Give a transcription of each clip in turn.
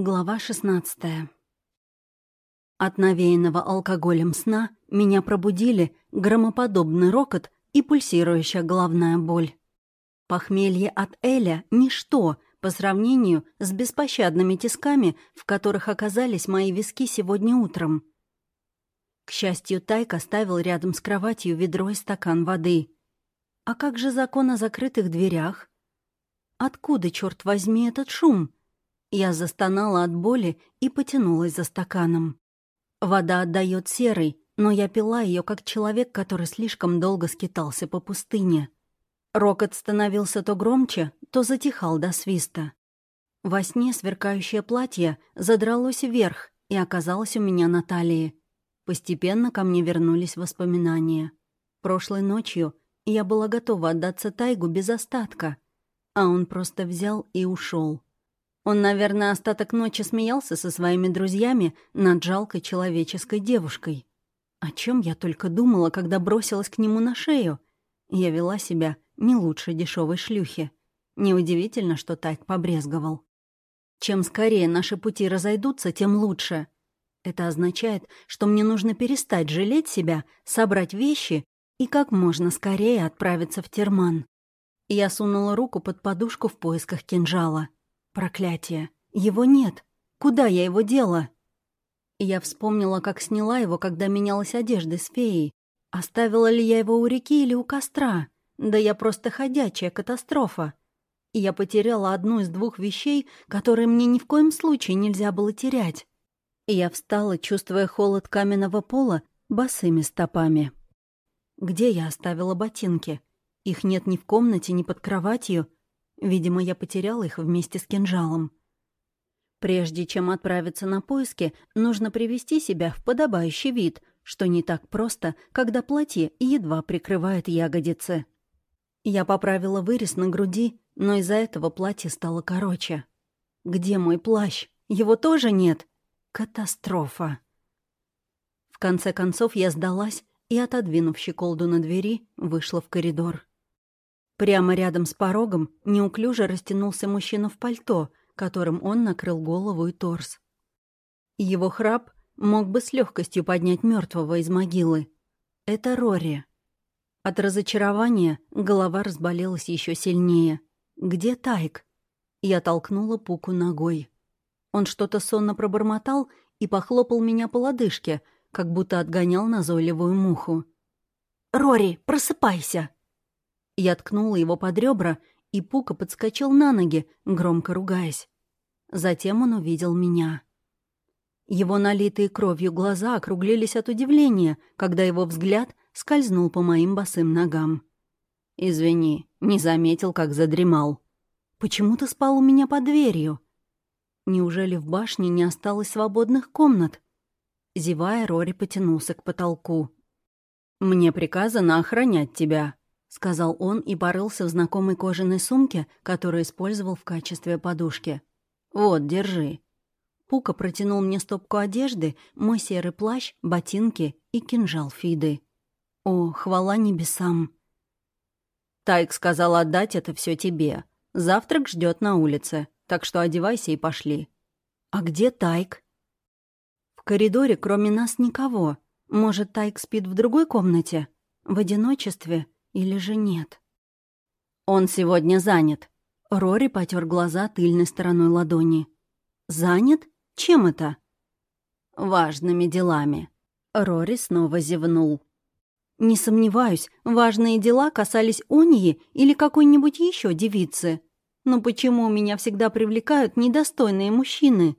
Глава 16 От навеянного алкоголем сна меня пробудили громоподобный рокот и пульсирующая головная боль. Похмелье от Эля — ничто по сравнению с беспощадными тисками, в которых оказались мои виски сегодня утром. К счастью, Тайк оставил рядом с кроватью ведро и стакан воды. А как же закон о закрытых дверях? Откуда, черт возьми, этот шум? Я застонала от боли и потянулась за стаканом. Вода отдает серой, но я пила ее как человек, который слишком долго скитался по пустыне. Рокот становился то громче, то затихал до свиста. Во сне сверкающее платье задралось вверх и оказалось у меня на талии. Постепенно ко мне вернулись воспоминания. Прошлой ночью я была готова отдаться Тайгу без остатка, а он просто взял и ушел. Он, наверное, остаток ночи смеялся со своими друзьями над жалкой человеческой девушкой. О чем я только думала, когда бросилась к нему на шею. Я вела себя не лучше дешевой шлюхи. Неудивительно, что Тайк побрезговал. Чем скорее наши пути разойдутся, тем лучше. Это означает, что мне нужно перестать жалеть себя, собрать вещи и как можно скорее отправиться в Терман. Я сунула руку под подушку в поисках кинжала. Проклятие. Его нет. Куда я его дела? Я вспомнила, как сняла его, когда менялась одеждой с феей. Оставила ли я его у реки или у костра? Да я просто ходячая катастрофа. И я потеряла одну из двух вещей, которые мне ни в коем случае нельзя было терять. И я встала, чувствуя холод каменного пола, босыми стопами. Где я оставила ботинки? Их нет ни в комнате, ни под кроватью. Видимо, я потеряла их вместе с кинжалом. Прежде чем отправиться на поиски, нужно привести себя в подобающий вид, что не так просто, когда платье едва прикрывает ягодицы. Я поправила вырез на груди, но из-за этого платье стало короче. Где мой плащ? Его тоже нет. Катастрофа. В конце концов я сдалась и, отодвинув щеколду на двери, вышла в коридор. Прямо рядом с порогом неуклюже растянулся мужчина в пальто, которым он накрыл голову и торс. Его храп мог бы с легкостью поднять мертвого из могилы. Это Рори. От разочарования голова разболелась еще сильнее. «Где Тайк?» Я толкнула Пуку ногой. Он что-то сонно пробормотал и похлопал меня по лодыжке, как будто отгонял назойливую муху. «Рори, просыпайся!» Я ткнула его под ребра, и Пука подскочил на ноги, громко ругаясь. Затем он увидел меня. Его налитые кровью глаза округлились от удивления, когда его взгляд скользнул по моим босым ногам. «Извини, не заметил, как задремал. Почему ты спал у меня под дверью? Неужели в башне не осталось свободных комнат?» Зевая, Рори потянулся к потолку. «Мне приказано охранять тебя», — сказал он и порылся в знакомой кожаной сумке, которую использовал в качестве подушки. «Вот, держи». Пука протянул мне стопку одежды, мой серый плащ, ботинки и кинжал Фиды. О, хвала небесам. Тайк сказал отдать это все тебе. Завтрак ждет на улице, так что одевайся и пошли. А где Тайк? В коридоре кроме нас никого. Может, Тайк спит в другой комнате? В одиночестве? Или же нет? Он сегодня занят. Рори потер глаза тыльной стороной ладони. Занят? Чем это? Важными делами. Рори снова зевнул. Не сомневаюсь, важные дела касались Онии или какой-нибудь еще девицы. Но почему меня всегда привлекают недостойные мужчины?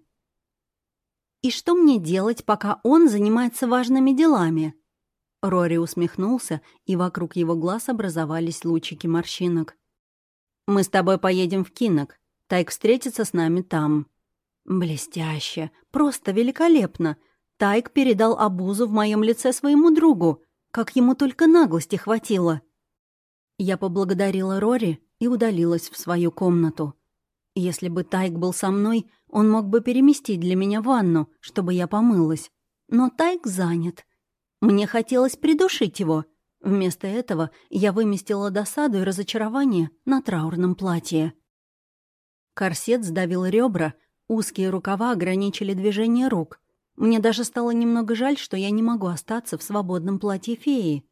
И что мне делать, пока он занимается важными делами? Рори усмехнулся, и вокруг его глаз образовались лучики морщинок. «Мы с тобой поедем в Кинок. Тайк встретится с нами там». «Блестяще! Просто великолепно! Тайк передал обузу в моем лице своему другу. Как ему только наглости хватило!» Я поблагодарила Рори и удалилась в свою комнату. Если бы Тайк был со мной, он мог бы переместить для меня ванну, чтобы я помылась. Но Тайк занят. Мне хотелось придушить его. Вместо этого я выместила досаду и разочарование на траурном платье. Корсет сдавил ребра, Узкие рукава ограничили движение рук. Мне даже стало немного жаль, что я не могу остаться в свободном платье феи.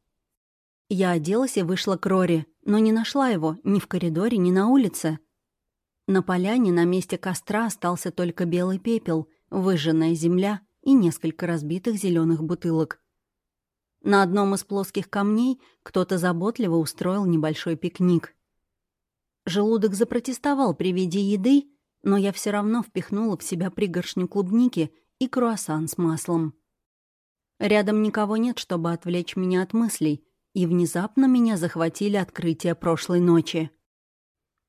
Я оделась и вышла к Рори, но не нашла его ни в коридоре, ни на улице. На поляне на месте костра остался только белый пепел, выжженная земля и несколько разбитых зеленых бутылок. На одном из плоских камней кто-то заботливо устроил небольшой пикник. Желудок запротестовал при виде еды, но я все равно впихнула в себя пригоршню клубники и круассан с маслом. Рядом никого нет, чтобы отвлечь меня от мыслей, и внезапно меня захватили открытия прошлой ночи.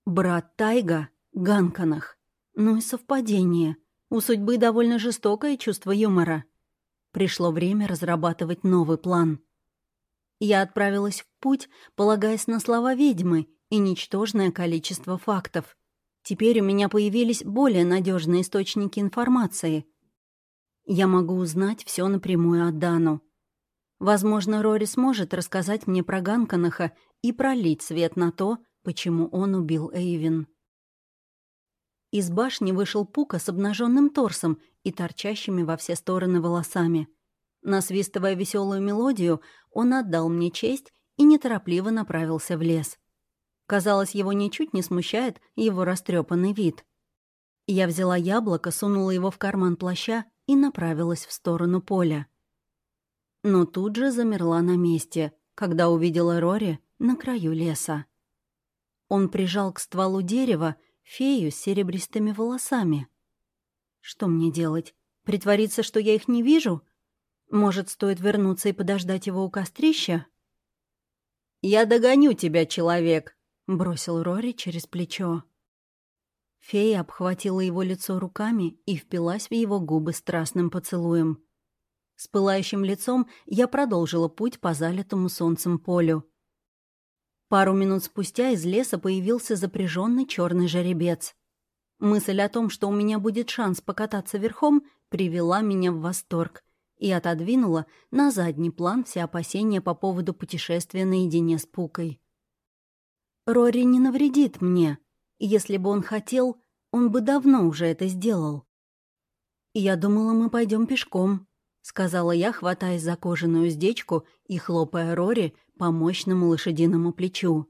Брат Тайга — Ганканах. Ну и совпадение. У судьбы довольно жестокое чувство юмора. Пришло время разрабатывать новый план. Я отправилась в путь, полагаясь на слова ведьмы и ничтожное количество фактов. Теперь у меня появились более надежные источники информации. Я могу узнать все напрямую от Дану. Возможно, Рори сможет рассказать мне про Ганканаха и пролить свет на то, почему он убил Эйвин. Из башни вышел Пука с обнаженным торсом и торчащими во все стороны волосами. Насвистывая веселую мелодию, он отдал мне честь и неторопливо направился в лес. Казалось, его ничуть не смущает его растрепанный вид. Я взяла яблоко, сунула его в карман плаща и направилась в сторону поля. Но тут же замерла на месте, когда увидела Рори на краю леса. Он прижал к стволу дерева фею с серебристыми волосами. Что мне делать? Притвориться, что я их не вижу? Может, стоит вернуться и подождать его у кострища? «Я догоню тебя, человек!» бросил Рори через плечо. Фея обхватила его лицо руками и впилась в его губы страстным поцелуем. С пылающим лицом я продолжила путь по залитому солнцем полю. Пару минут спустя из леса появился запряженный черный жеребец. Мысль о том, что у меня будет шанс покататься верхом, привела меня в восторг и отодвинула на задний план все опасения по поводу путешествия наедине с Пукой. Рори не навредит мне. Если бы он хотел, он бы давно уже это сделал. «Я думала, мы пойдем пешком», — сказала я, хватаясь за кожаную уздечку и хлопая Рори по мощному лошадиному плечу.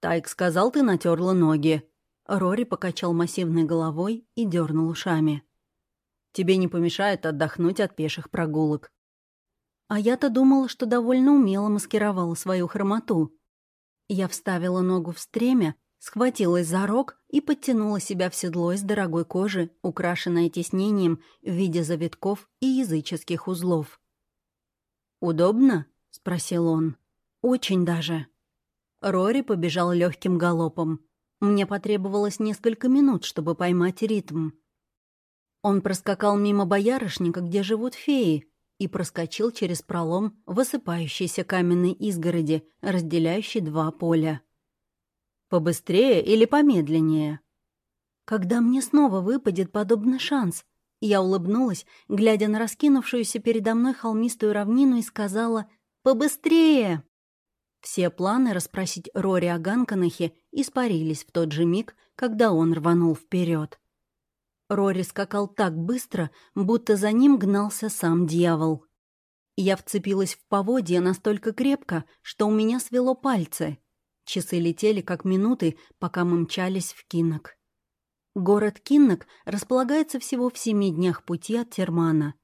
«Тайк сказал, ты натерла ноги». Рори покачал массивной головой и дернул ушами. «Тебе не помешает отдохнуть от пеших прогулок». А я-то думала, что довольно умело маскировала свою хромоту. Я вставила ногу в стремя, схватилась за рог и подтянула себя в седло из дорогой кожи, украшенное тиснением в виде завитков и языческих узлов. «Удобно?» — спросил он. «Очень даже». Рори побежал легким галопом. Мне потребовалось несколько минут, чтобы поймать ритм. Он проскакал мимо боярышника, где живут феи, и проскочил через пролом высыпающейся каменной изгороди, разделяющей два поля. «Побыстрее или помедленнее?» «Когда мне снова выпадет подобный шанс?» Я улыбнулась, глядя на раскинувшуюся передо мной холмистую равнину и сказала «Побыстрее!». Все планы расспросить Рори о Ганканахе испарились в тот же миг, когда он рванул вперед. Рори скакал так быстро, будто за ним гнался сам дьявол. Я вцепилась в поводья настолько крепко, что у меня свело пальцы. Часы летели как минуты, пока мы мчались в Киннок. Город Киннок располагается всего в семи днях пути от Термана.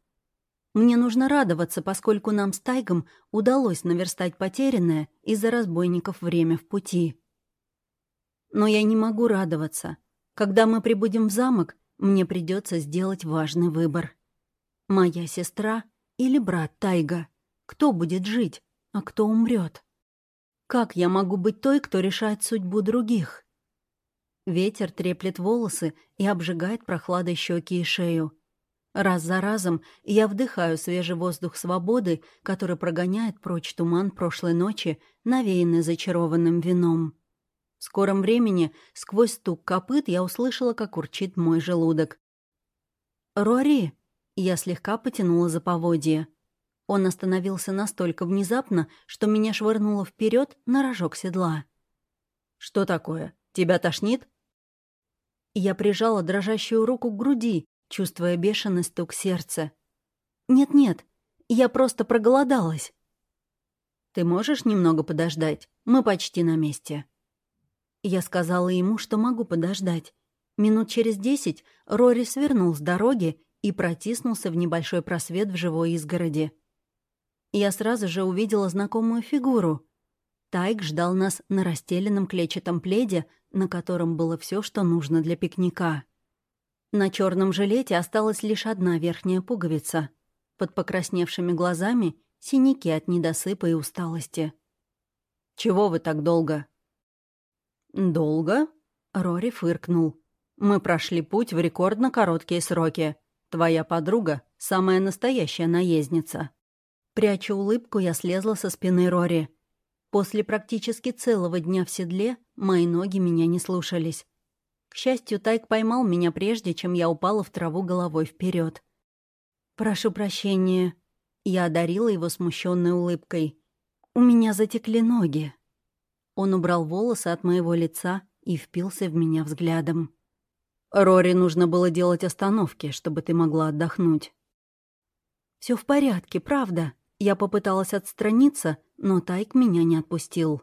Мне нужно радоваться, поскольку нам с Тайгом удалось наверстать потерянное из-за разбойников время в пути. Но я не могу радоваться. Когда мы прибудем в замок, мне придется сделать важный выбор. Моя сестра или брат Тайга? Кто будет жить, а кто умрет? Как я могу быть той, кто решает судьбу других? Ветер треплет волосы и обжигает прохладой щеки и шею. Раз за разом я вдыхаю свежий воздух свободы, который прогоняет прочь туман прошлой ночи, навеянный зачарованным вином. В скором времени сквозь стук копыт я услышала, как урчит мой желудок. «Рори!» Я слегка потянула за поводье. Он остановился настолько внезапно, что меня швырнуло вперед на рожок седла. «Что такое? Тебя тошнит?» Я прижала дрожащую руку к груди, чувствуя бешеный стук сердца. «Нет-нет, я просто проголодалась». «Ты можешь немного подождать? Мы почти на месте». Я сказала ему, что могу подождать. Минут через десять Рори свернул с дороги и протиснулся в небольшой просвет в живой изгороди. Я сразу же увидела знакомую фигуру. Тайк ждал нас на расстеленном клетчатом пледе, на котором было все, что нужно для пикника. На черном жилете осталась лишь одна верхняя пуговица. Под покрасневшими глазами синяки от недосыпа и усталости. «Чего вы так долго?» «Долго?» — Рори фыркнул. «Мы прошли путь в рекордно короткие сроки. Твоя подруга — самая настоящая наездница». Пряча улыбку, я слезла со спины Рори. После практически целого дня в седле мои ноги меня не слушались. К счастью, Тайк поймал меня прежде, чем я упала в траву головой вперед. «Прошу прощения». Я одарила его смущенной улыбкой. «У меня затекли ноги». Он убрал волосы от моего лица и впился в меня взглядом. «Рори нужно было делать остановки, чтобы ты могла отдохнуть». Все в порядке, правда?» Я попыталась отстраниться, но Тайк меня не отпустил.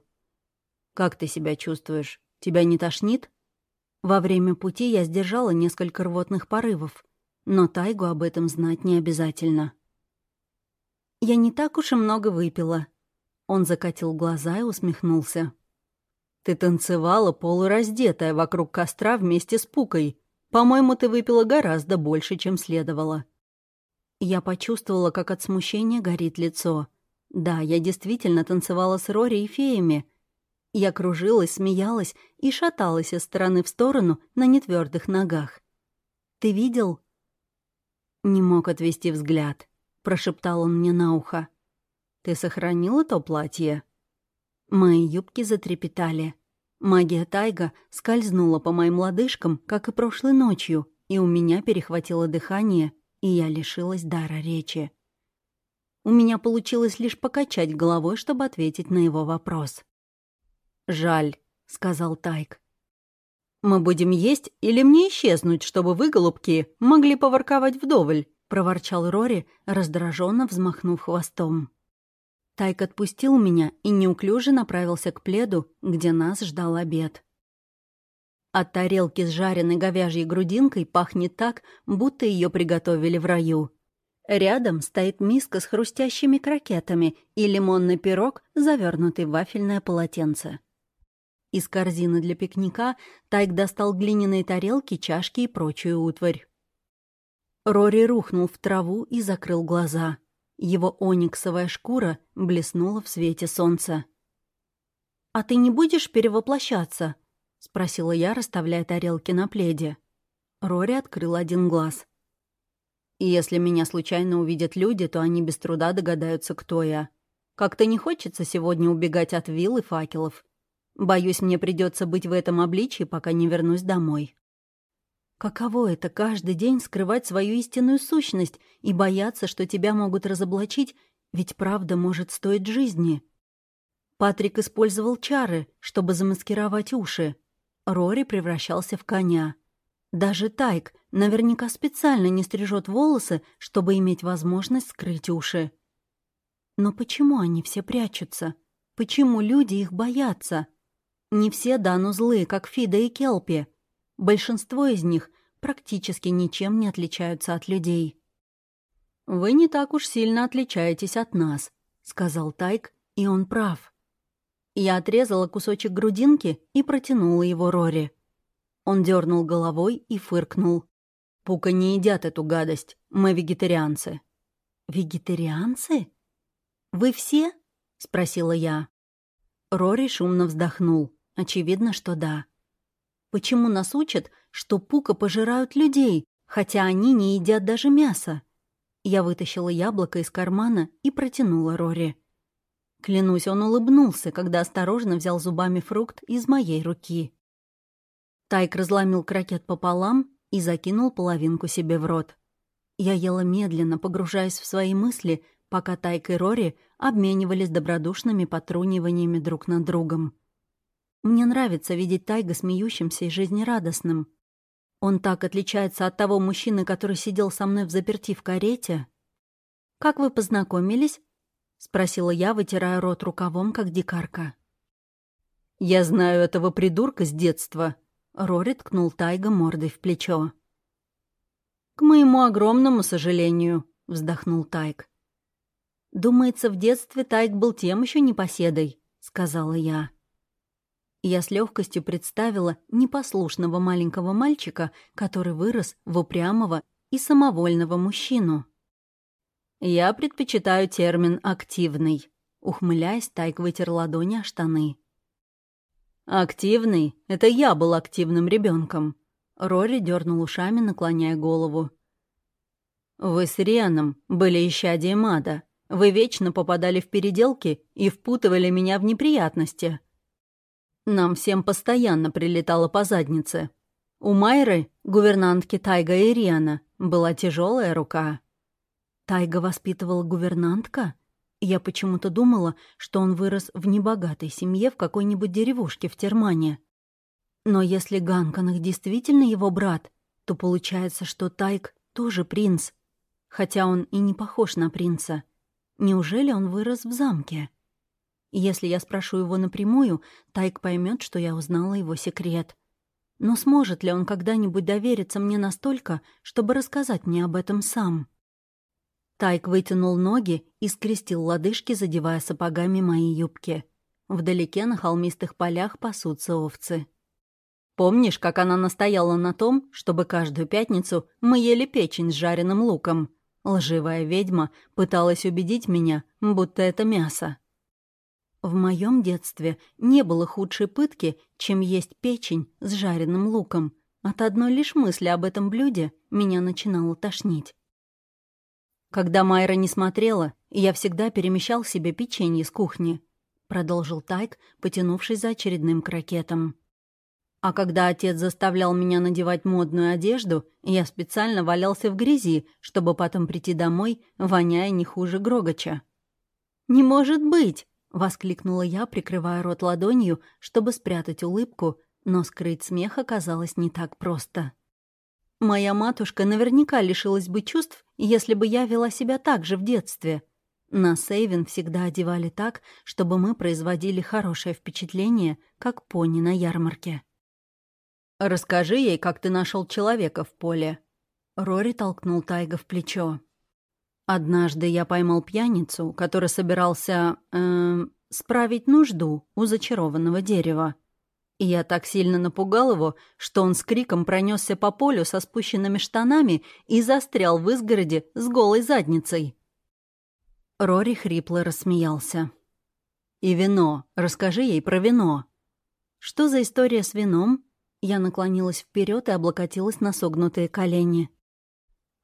«Как ты себя чувствуешь? Тебя не тошнит?» Во время пути я сдержала несколько рвотных порывов, но Тайгу об этом знать не обязательно. «Я не так уж и много выпила». Он закатил глаза и усмехнулся. Ты танцевала полураздетая вокруг костра вместе с Пукой. По-моему, ты выпила гораздо больше, чем следовало». Я почувствовала, как от смущения горит лицо. Да, я действительно танцевала с Рори и феями. Я кружилась, смеялась и шаталась из стороны в сторону на нетвердых ногах. «Ты видел?» Не мог отвести взгляд. Прошептал он мне на ухо. «Ты сохранила то платье?» Мои юбки затрепетали. Магия тайга скользнула по моим лодыжкам, как и прошлой ночью, и у меня перехватило дыхание, и я лишилась дара речи. У меня получилось лишь покачать головой, чтобы ответить на его вопрос. «Жаль», — сказал Тайк. «Мы будем есть или мне исчезнуть, чтобы вы, голубки, могли поворковать вдоволь?» — проворчал Рори, раздраженно взмахнув хвостом. Тайк отпустил меня и неуклюже направился к пледу, где нас ждал обед. От тарелки с жареной говяжьей грудинкой пахнет так, будто ее приготовили в раю. Рядом стоит миска с хрустящими крокетами и лимонный пирог, завернутый в вафельное полотенце. Из корзины для пикника Тайк достал глиняные тарелки, чашки и прочую утварь. Рори рухнул в траву и закрыл глаза — его ониксовая шкура блеснула в свете солнца. «А ты не будешь перевоплощаться?» — спросила я, расставляя тарелки на пледе. Рори открыл один глаз. «И если меня случайно увидят люди, то они без труда догадаются, кто я. Как-то не хочется сегодня убегать от вилл и факелов. Боюсь, мне придется быть в этом обличии, пока не вернусь домой». Каково это каждый день скрывать свою истинную сущность и бояться, что тебя могут разоблачить, ведь правда может стоить жизни? Патрик использовал чары, чтобы замаскировать уши. Рори превращался в коня. Даже Тайк наверняка специально не стрижет волосы, чтобы иметь возможность скрыть уши. Но почему они все прячутся? Почему люди их боятся? Не все Дану злые, как Фида и Келпи. Большинство из них практически ничем не отличаются от людей. «Вы не так уж сильно отличаетесь от нас», — сказал Тайк, и он прав. Я отрезала кусочек грудинки и протянула его Рори. Он дернул головой и фыркнул. «Пука не едят эту гадость. Мы вегетарианцы». «Вегетарианцы? Вы все?» — спросила я. Рори шумно вздохнул. Очевидно, что да. Почему нас учат, что пука пожирают людей, хотя они не едят даже мясо? Я вытащила яблоко из кармана и протянула Рори. Клянусь, он улыбнулся, когда осторожно взял зубами фрукт из моей руки. Тайк разломил крокет пополам и закинул половинку себе в рот. Я ела медленно, погружаясь в свои мысли, пока Тайк и Рори обменивались добродушными потруниваниями друг над другом. Мне нравится видеть Тайга смеющимся и жизнерадостным. Он так отличается от того мужчины, который сидел со мной в заперти в карете. «Как вы познакомились?» — спросила я, вытирая рот рукавом, как дикарка. «Я знаю этого придурка с детства», — Рори ткнул Тайга мордой в плечо. «К моему огромному сожалению», — вздохнул Тайг. «Думается, в детстве Тайг был тем еще непоседой», — сказала я. Я с легкостью представила непослушного маленького мальчика, который вырос в упрямого и самовольного мужчину. «Я предпочитаю термин «активный», — ухмыляясь, Тайк вытер ладони о штаны. «Активный? Это я был активным ребенком. Рори дернул ушами, наклоняя голову. «Вы с Рианом были исчадием ада. Вы вечно попадали в переделки и впутывали меня в неприятности. Нам всем постоянно прилетало по заднице. У Майры, гувернантки Тайга и Риана, была тяжелая рука. Тайга воспитывала гувернантка? Я почему-то думала, что он вырос в небогатой семье в какой-нибудь деревушке в Термане. Но если Ганканах действительно его брат, то получается, что Тайг тоже принц. Хотя он и не похож на принца. Неужели он вырос в замке? Если я спрошу его напрямую, Тайк поймет, что я узнала его секрет. Но сможет ли он когда-нибудь довериться мне настолько, чтобы рассказать мне об этом сам? Тайк вытянул ноги и скрестил лодыжки, задевая сапогами мои юбки. Вдалеке на холмистых полях пасутся овцы. «Помнишь, как она настояла на том, чтобы каждую пятницу мы ели печень с жареным луком?» Лживая ведьма пыталась убедить меня, будто это мясо. В моем детстве не было худшей пытки, чем есть печень с жареным луком. От одной лишь мысли об этом блюде меня начинало тошнить. Когда Майра не смотрела, я всегда перемещал себе печенье с кухни, продолжил Тайк, потянувшись за очередным крокетом. А когда отец заставлял меня надевать модную одежду, я специально валялся в грязи, чтобы потом прийти домой, воняя не хуже Грогача. «Не может быть!» — воскликнула я, прикрывая рот ладонью, чтобы спрятать улыбку, но скрыть смех оказалось не так просто. Моя матушка наверняка лишилась бы чувств, если бы я вела себя так же в детстве. На Сейвен всегда одевали так, чтобы мы производили хорошее впечатление, как пони на ярмарке. «Расскажи ей, как ты нашел человека в поле». Рори толкнул Тайга в плечо. Однажды я поймал пьяницу, который собирался... Э, справить нужду у зачарованного дерева. И я так сильно напугал его, что он с криком пронесся по полю со спущенными штанами и застрял в изгороде с голой задницей. Рори хрипло рассмеялся. «И вино. Расскажи ей про вино». «Что за история с вином?» Я наклонилась вперед и облокотилась на согнутые колени.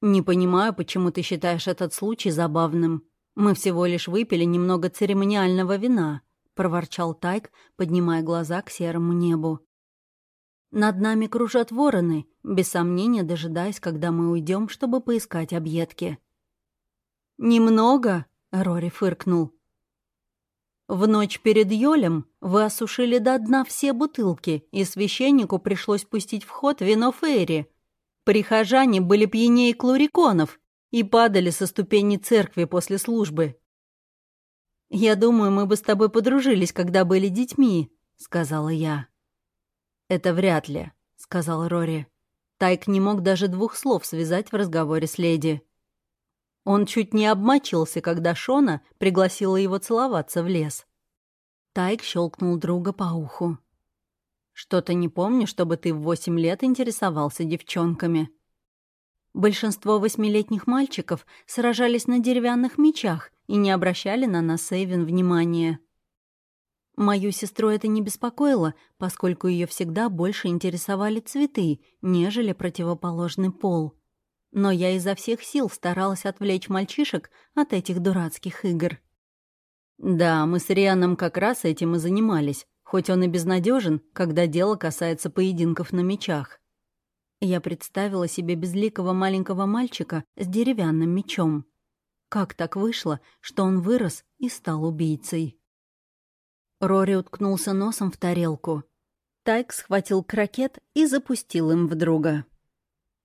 «Не понимаю, почему ты считаешь этот случай забавным. Мы всего лишь выпили немного церемониального вина», — проворчал Тайк, поднимая глаза к серому небу. «Над нами кружат вороны, без сомнения дожидаясь, когда мы уйдем, чтобы поискать объедки». «Немного?» — Рори фыркнул. «В ночь перед Йолем вы осушили до дна все бутылки, и священнику пришлось пустить в ход вино Фейри», Прихожане были пьянее клуриконов и падали со ступени церкви после службы. «Я думаю, мы бы с тобой подружились, когда были детьми», — сказала я. «Это вряд ли», — сказал Рори. Тайк не мог даже двух слов связать в разговоре с леди. Он чуть не обмочился, когда Шона пригласила его целоваться в лес. Тайк щелкнул друга по уху. Что-то не помню, чтобы ты в восемь лет интересовался девчонками. Большинство восьмилетних мальчиков сражались на деревянных мечах и не обращали на нас Сейвен внимания. Мою сестру это не беспокоило, поскольку ее всегда больше интересовали цветы, нежели противоположный пол. Но я изо всех сил старалась отвлечь мальчишек от этих дурацких игр. Да, мы с Рианом как раз этим и занимались хоть он и безнадежен, когда дело касается поединков на мечах. Я представила себе безликого маленького мальчика с деревянным мечом. Как так вышло, что он вырос и стал убийцей? Рори уткнулся носом в тарелку. Тайк схватил крокет и запустил им в друга.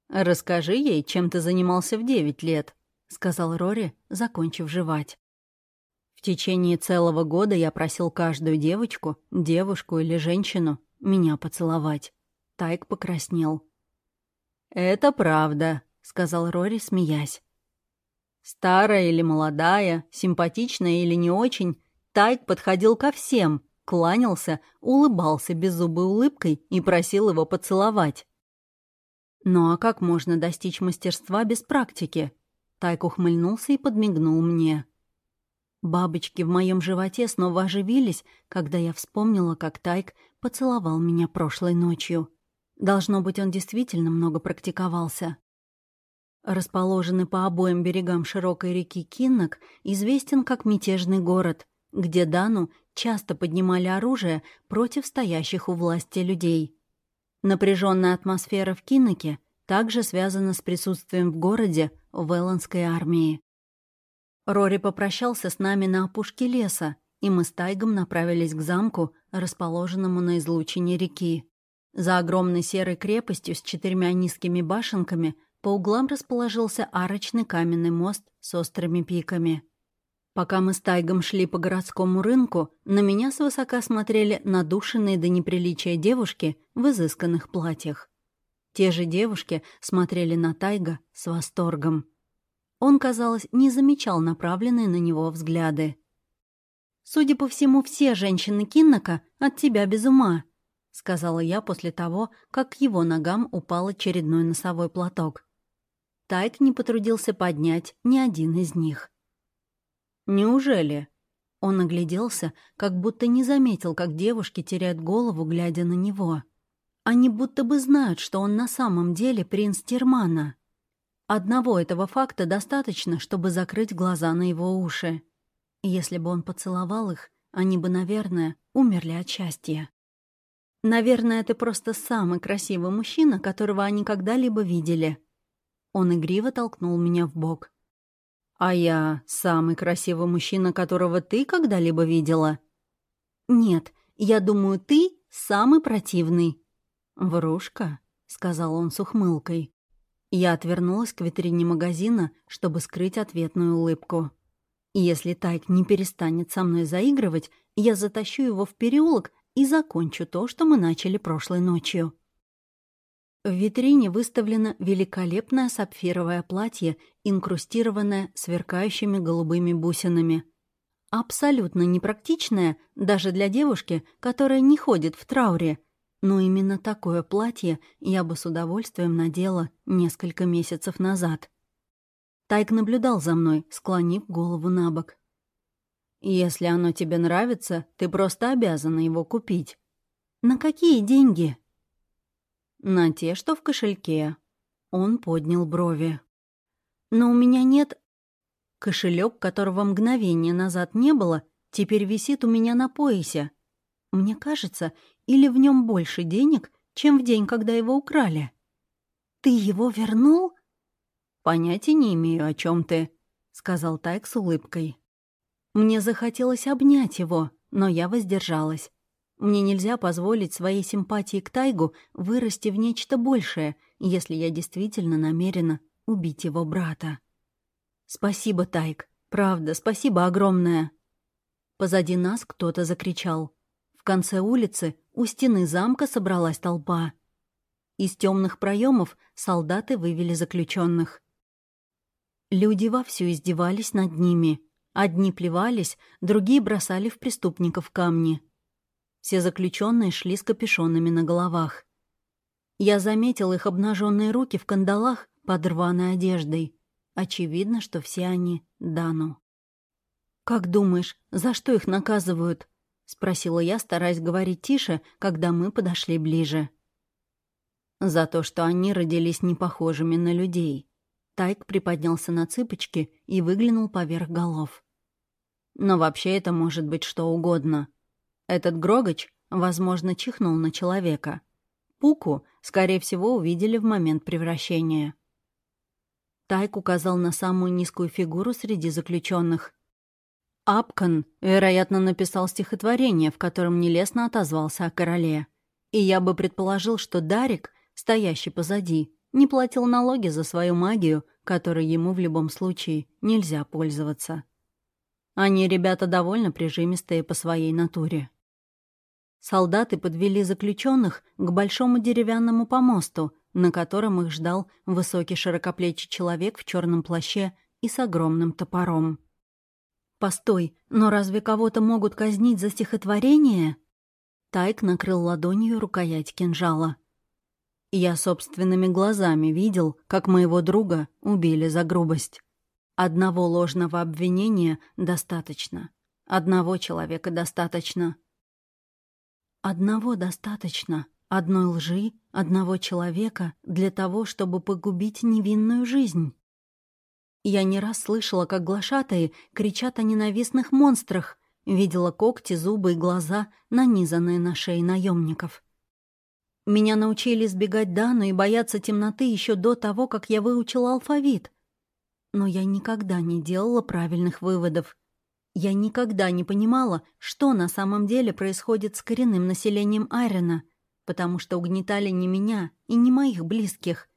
«Расскажи ей, чем ты занимался в девять лет», — сказал Рори, закончив жевать. В течение целого года я просил каждую девочку, девушку или женщину меня поцеловать. Тайк покраснел. «Это правда», — сказал Рори, смеясь. Старая или молодая, симпатичная или не очень, Тайк подходил ко всем, кланялся, улыбался беззубой улыбкой и просил его поцеловать. «Ну а как можно достичь мастерства без практики?» Тайк ухмыльнулся и подмигнул мне. Бабочки в моем животе снова оживились, когда я вспомнила, как Тайк поцеловал меня прошлой ночью. Должно быть, он действительно много практиковался. Расположенный по обоим берегам широкой реки Киннок известен как мятежный город, где Дану часто поднимали оружие против стоящих у власти людей. Напряженная атмосфера в Кинноке также связана с присутствием в городе Велландской армии. Рори попрощался с нами на опушке леса, и мы с Тайгом направились к замку, расположенному на излучине реки. За огромной серой крепостью с четырьмя низкими башенками по углам расположился арочный каменный мост с острыми пиками. Пока мы с Тайгом шли по городскому рынку, на меня свысока смотрели надушенные до неприличия девушки в изысканных платьях. Те же девушки смотрели на Тайга с восторгом. Он, казалось, не замечал направленные на него взгляды. «Судя по всему, все женщины Киннока от тебя без ума», — сказала я после того, как к его ногам упал очередной носовой платок. Тайк не потрудился поднять ни один из них. «Неужели?» Он огляделся, как будто не заметил, как девушки теряют голову, глядя на него. Они будто бы знают, что он на самом деле принц Термана. Одного этого факта достаточно, чтобы закрыть глаза на его уши. Если бы он поцеловал их, они бы, наверное, умерли от счастья. «Наверное, ты просто самый красивый мужчина, которого они когда-либо видели». Он игриво толкнул меня в бок. «А я самый красивый мужчина, которого ты когда-либо видела?» «Нет, я думаю, ты самый противный». «Врушка», — сказал он с ухмылкой. Я отвернулась к витрине магазина, чтобы скрыть ответную улыбку. «Если Тайк не перестанет со мной заигрывать, я затащу его в переулок и закончу то, что мы начали прошлой ночью». В витрине выставлено великолепное сапфировое платье, инкрустированное сверкающими голубыми бусинами. Абсолютно непрактичное даже для девушки, которая не ходит в трауре. Но именно такое платье я бы с удовольствием надела несколько месяцев назад. Тайк наблюдал за мной, склонив голову на бок. «Если оно тебе нравится, ты просто обязана его купить». «На какие деньги?» «На те, что в кошельке». Он поднял брови. «Но у меня нет...» Кошелек, которого мгновение назад не было, теперь висит у меня на поясе. Мне кажется, или в нем больше денег, чем в день, когда его украли. «Ты его вернул?» «Понятия не имею, о чем ты», — сказал Тайк с улыбкой. Мне захотелось обнять его, но я воздержалась. Мне нельзя позволить своей симпатии к Тайгу вырасти в нечто большее, если я действительно намерена убить его брата. «Спасибо, Тайг. Правда, спасибо огромное». Позади нас кто-то закричал. В конце улицы у стены замка собралась толпа. Из темных проемов солдаты вывели заключенных. Люди вовсю издевались над ними. Одни плевались, другие бросали в преступников камни. Все заключенные шли с капюшонами на головах. Я заметил их обнаженные руки в кандалах под рваной одеждой. Очевидно, что все они Дану. «Как думаешь, за что их наказывают?» — спросила я, стараясь говорить тише, когда мы подошли ближе. «За то, что они родились непохожими на людей». Тайк приподнялся на цыпочки и выглянул поверх голов. «Но вообще это может быть что угодно. Этот Грогач, возможно, чихнул на человека. Пуку, скорее всего, увидели в момент превращения. Тайк указал на самую низкую фигуру среди заключенных. Апкан, вероятно, написал стихотворение, в котором нелестно отозвался о короле. И я бы предположил, что Дарик, стоящий позади, не платил налоги за свою магию, которой ему в любом случае нельзя пользоваться. Они, ребята, довольно прижимистые по своей натуре. Солдаты подвели заключенных к большому деревянному помосту, на котором их ждал высокий широкоплечий человек в черном плаще и с огромным топором. «Постой, но разве кого-то могут казнить за стихотворение?» Тайк накрыл ладонью рукоять кинжала. Я собственными глазами видел, как моего друга убили за грубость. Одного ложного обвинения достаточно. Одного человека достаточно. Одного достаточно. Одной лжи, одного человека для того, чтобы погубить невинную жизнь. Я не раз слышала, как глашатые кричат о ненавистных монстрах, видела когти, зубы и глаза, нанизанные на шеи наемников. Меня научили избегать Дану и бояться темноты еще до того, как я выучила алфавит. Но я никогда не делала правильных выводов. Я никогда не понимала, что на самом деле происходит с коренным населением Айрена, потому что угнетали не меня и не моих близких,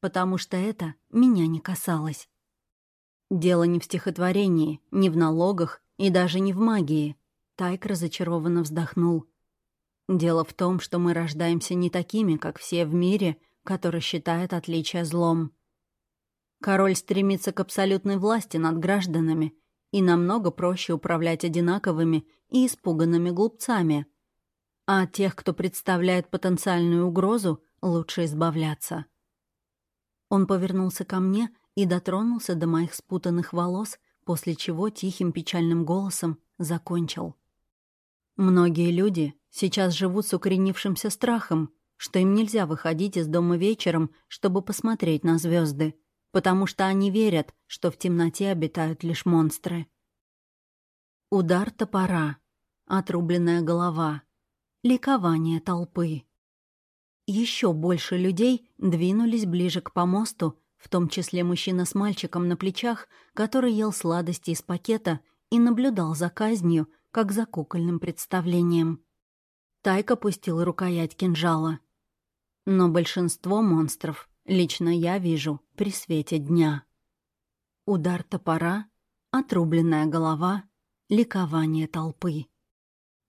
потому что это меня не касалось. Дело не в стихотворении, не в налогах и даже не в магии. Тайк разочарованно вздохнул. Дело в том, что мы рождаемся не такими, как все в мире, который считает отличие злом. Король стремится к абсолютной власти над гражданами, и намного проще управлять одинаковыми и испуганными глупцами. А от тех, кто представляет потенциальную угрозу, лучше избавляться. Он повернулся ко мне и дотронулся до моих спутанных волос, после чего тихим печальным голосом закончил. Многие люди сейчас живут с укоренившимся страхом, что им нельзя выходить из дома вечером, чтобы посмотреть на звезды, потому что они верят, что в темноте обитают лишь монстры. Удар топора, отрубленная голова, ликование толпы. Еще больше людей двинулись ближе к помосту, в том числе мужчина с мальчиком на плечах, который ел сладости из пакета и наблюдал за казнью, как за кукольным представлением. Тайка пустил рукоять кинжала. Но большинство монстров лично я вижу при свете дня. Удар топора, отрубленная голова, ликование толпы.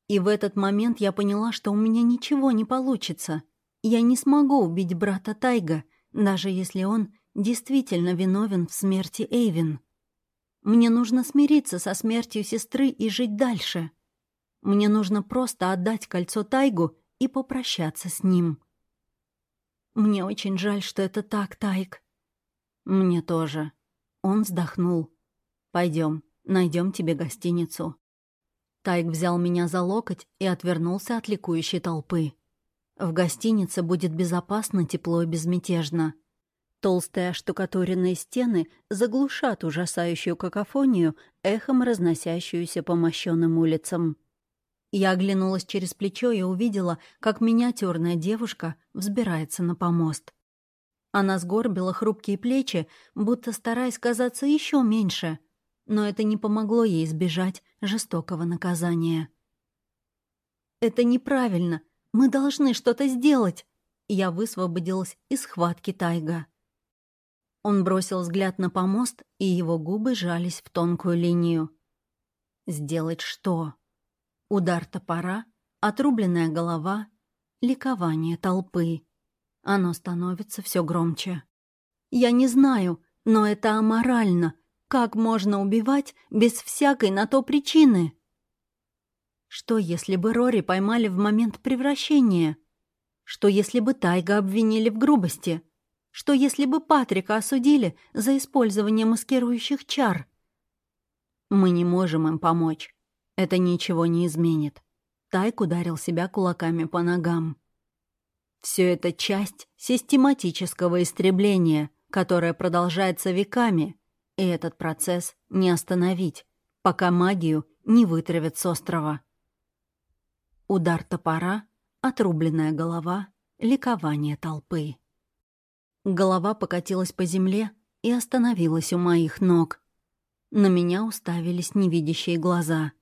И в этот момент я поняла, что у меня ничего не получится. Я не смогу убить брата Тайга, даже если он действительно виновен в смерти Эйвин. Мне нужно смириться со смертью сестры и жить дальше. Мне нужно просто отдать кольцо Тайгу и попрощаться с ним. Мне очень жаль, что это так, Тайг. Мне тоже. Он вздохнул. Пойдем, найдем тебе гостиницу. Тайг взял меня за локоть и отвернулся от ликующей толпы. В гостинице будет безопасно, тепло и безмятежно. Толстые оштукатуренные стены заглушат ужасающую какофонию, эхом разносящуюся по мощенным улицам. Я оглянулась через плечо и увидела, как миниатюрная девушка взбирается на помост. Она сгорбила хрупкие плечи, будто стараясь казаться еще меньше, но это не помогло ей избежать жестокого наказания. «Это неправильно. Мы должны что-то сделать!» Я высвободилась из схватки Тайга. Он бросил взгляд на помост, и его губы сжались в тонкую линию. «Сделать что?» Удар топора, отрубленная голова, ликование толпы. Оно становится все громче. «Я не знаю, но это аморально. Как можно убивать без всякой на то причины?» Что, если бы Рори поймали в момент превращения? Что, если бы Тайга обвинили в грубости? Что если бы Патрика осудили за использование маскирующих чар? Мы не можем им помочь. Это ничего не изменит. Тайк ударил себя кулаками по ногам. Все это часть систематического истребления, которое продолжается веками, и этот процесс не остановить, пока магию не вытравят с острова. Удар топора, отрубленная голова, ликование толпы. Голова покатилась по земле и остановилась у моих ног. На меня уставились невидящие глаза.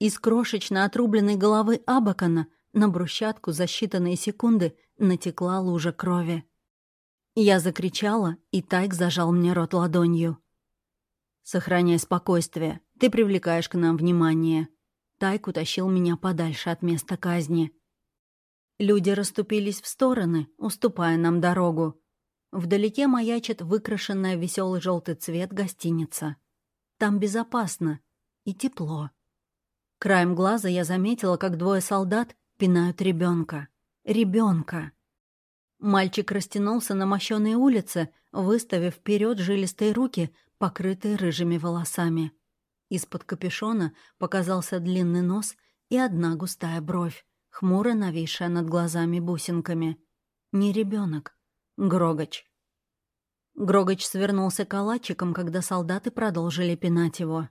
Из крошечно отрубленной головы Абакана на брусчатку за считанные секунды натекла лужа крови. Я закричала, и Тайк зажал мне рот ладонью. «Сохраняй спокойствие. Ты привлекаешь к нам внимание». Тайк утащил меня подальше от места казни. Люди расступились в стороны, уступая нам дорогу. Вдалеке маячит выкрашенная веселый желтый цвет гостиница. Там безопасно и тепло. Краем глаза я заметила, как двое солдат пинают ребенка. Ребенка. Мальчик растянулся на мощенной улице, выставив вперед жилистые руки, покрытые рыжими волосами. Из-под капюшона показался длинный нос и одна густая бровь, хмуро нависшая над глазами бусинками. Не ребенок, Грогач. Грогач свернулся калачиком, когда солдаты продолжили пинать его.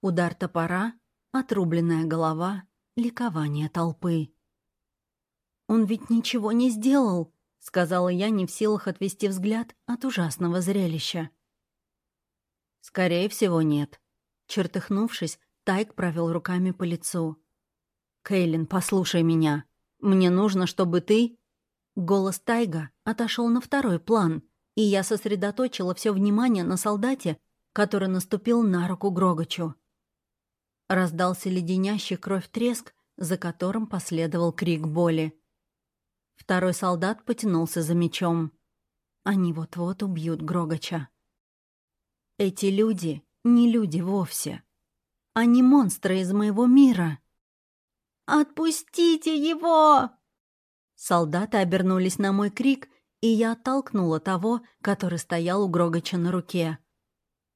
Удар топора, отрубленная голова, ликование толпы. «Он ведь ничего не сделал!» — сказала я, не в силах отвести взгляд от ужасного зрелища. «Скорее всего, нет». Чертыхнувшись, Тайк провел руками по лицу. «Кейлин, послушай меня. Мне нужно, чтобы ты...» Голос Тайга отошел на второй план, и я сосредоточила все внимание на солдате, который наступил на руку Грогачу. Раздался леденящий кровь треск, за которым последовал крик боли. Второй солдат потянулся за мечом. Они вот-вот убьют Грогача. Эти люди не люди вовсе. Они монстры из моего мира. «Отпустите его!» Солдаты обернулись на мой крик, и я оттолкнула того, который стоял у Грогача на руке.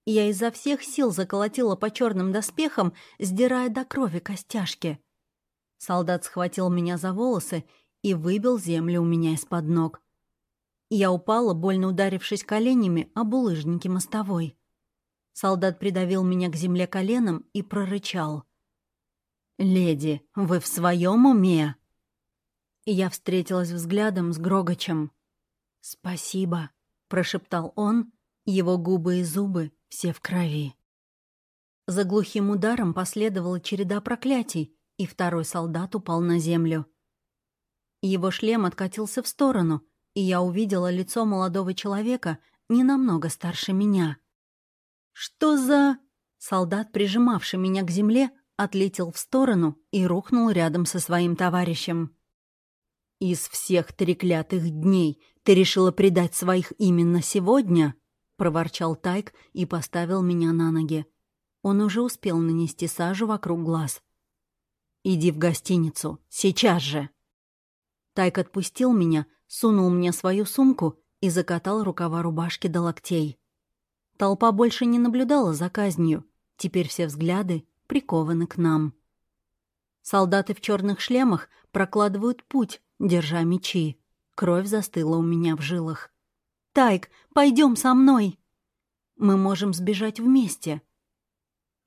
Я изо всех сил заколотила по черным доспехам, сдирая до крови костяшки. Солдат схватил меня за волосы и выбил землю у меня из-под ног. Я упала, больно ударившись коленями об улыжнике мостовой. Солдат придавил меня к земле коленом и прорычал. «Леди, вы в своем уме?» Я встретилась взглядом с Грогачем. «Спасибо», — прошептал он, его губы и зубы все в крови. За глухим ударом последовала череда проклятий, и второй солдат упал на землю. Его шлем откатился в сторону, и я увидела лицо молодого человека, не намного старше меня. «Что за...» Солдат, прижимавший меня к земле, отлетел в сторону и рухнул рядом со своим товарищем. «Из всех треклятых дней ты решила предать своих именно сегодня?» — проворчал Тайк и поставил меня на ноги. Он уже успел нанести сажу вокруг глаз. «Иди в гостиницу, сейчас же!» Тайк отпустил меня, сунул мне свою сумку и закатал рукава рубашки до локтей. Толпа больше не наблюдала за казнью. Теперь все взгляды прикованы к нам. Солдаты в черных шлемах прокладывают путь, держа мечи. Кровь застыла у меня в жилах. «Тайк, пойдем со мной!» «Мы можем сбежать вместе».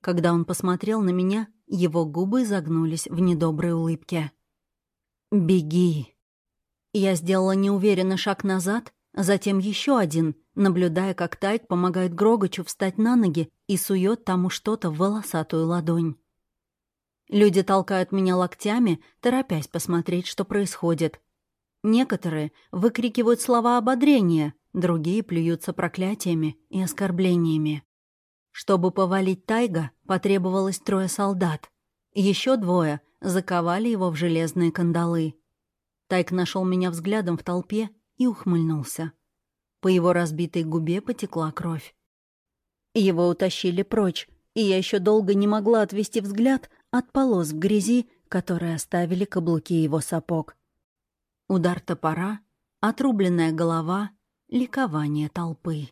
Когда он посмотрел на меня, его губы загнулись в недоброй улыбке. «Беги!» Я сделала неуверенный шаг назад, затем еще один, наблюдая, как Тайк помогает Грогачу встать на ноги и сует тому что-то в волосатую ладонь. Люди толкают меня локтями, торопясь посмотреть, что происходит. Некоторые выкрикивают слова ободрения, другие плюются проклятиями и оскорблениями. Чтобы повалить Тайга, потребовалось трое солдат. Еще двое заковали его в железные кандалы. Тайк нашел меня взглядом в толпе и ухмыльнулся. По его разбитой губе потекла кровь. Его утащили прочь, и я еще долго не могла отвести взгляд от полос в грязи, которые оставили каблуки его сапог. Удар топора, отрубленная голова, ликование толпы.